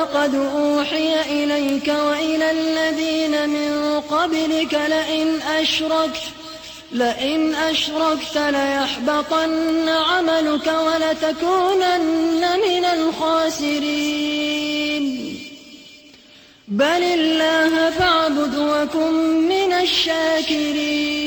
ولقد أوحي إليك وإلى الذين من قبلك لئن أشركت لئن أشركت ليحبطن عملك ولتكونن من الخاسرين. بل الله فاعبد وكن من الشاكرين.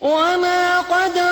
وما قدر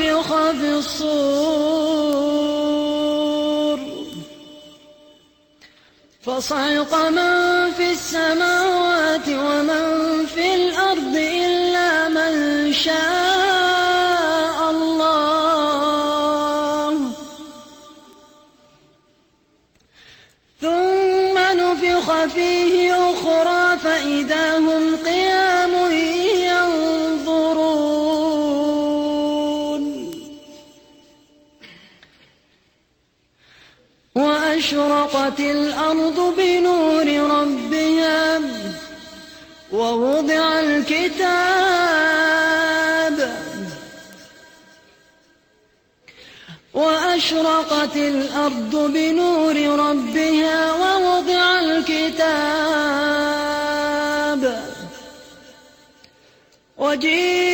ونفخ في الصور. فصعق من في السماوات ومن في الأرض إلا من شاء. وأشرقت الأرض بنور ربها ووضع الكتاب وأشرقت الأرض بنور ربها ووضع الكتاب. وجيء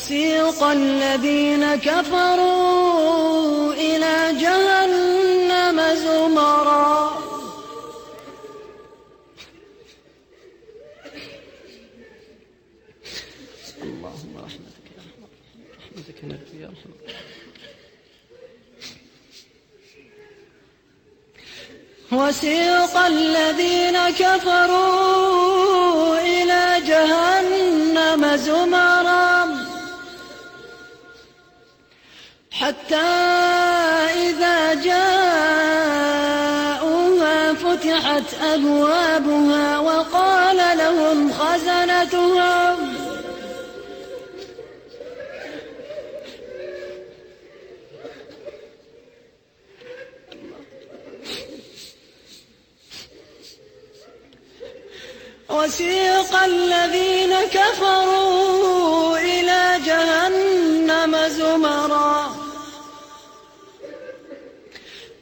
وسيق الذين كفروا إلى جهنم زمرا. اللهم رحمتك يا رحمة رحمتك نرجو يا رحمة وسيق الذين كفروا إلى جهنم زمرا. حتى إذا جاءوها فتحت أبوابها وقال لهم خزنتها. وسيق الذين كفروا إلى جهنم زمرا.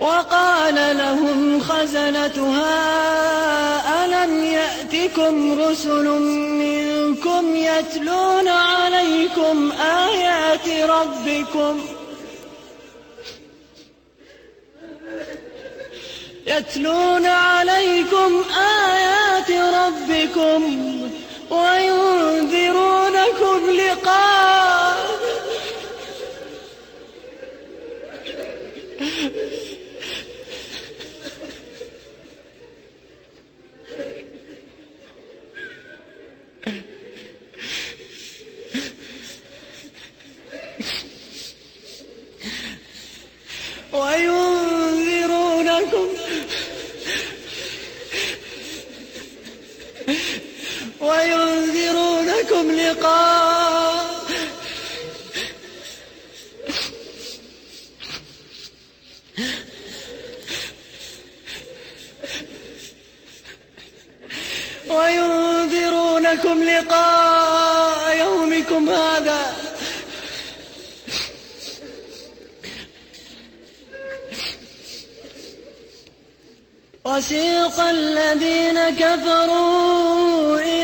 وقال لهم خزنتها ألم يأتكم رسل منكم يتلون عليكم آيات ربكم؟ يتلون عليكم آيات ربكم وينذرونكم لقاء وينذرونكم لقاء. وينذرونكم لقاء يومكم هذا. وسيق الذين كفروا إلى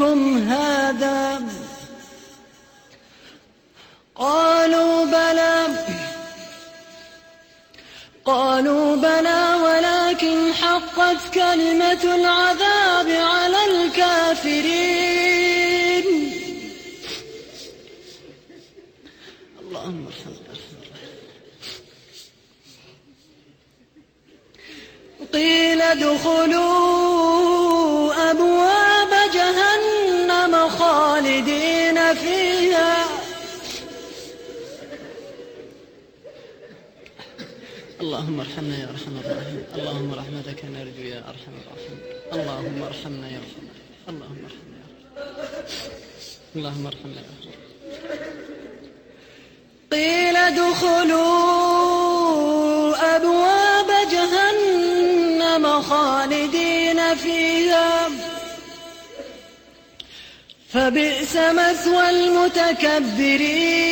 يومكم هذا؟ قالوا بلى. قالوا بلى ولكن حقت كلمة العذاب على الكافرين. اللهم قيل ادخلوا اللهم ارحمنا يا أرحم الراحمين. اللهم رحمتك نرجو يا أرحم الراحمين. اللهم ارحمنا يا ارحم اللهم ارحمنا يا اللهم ارحمنا يا ارحم قيل ادخلوا أبواب جهنم خالدين فيها. فبئس مثوى المتكبرين.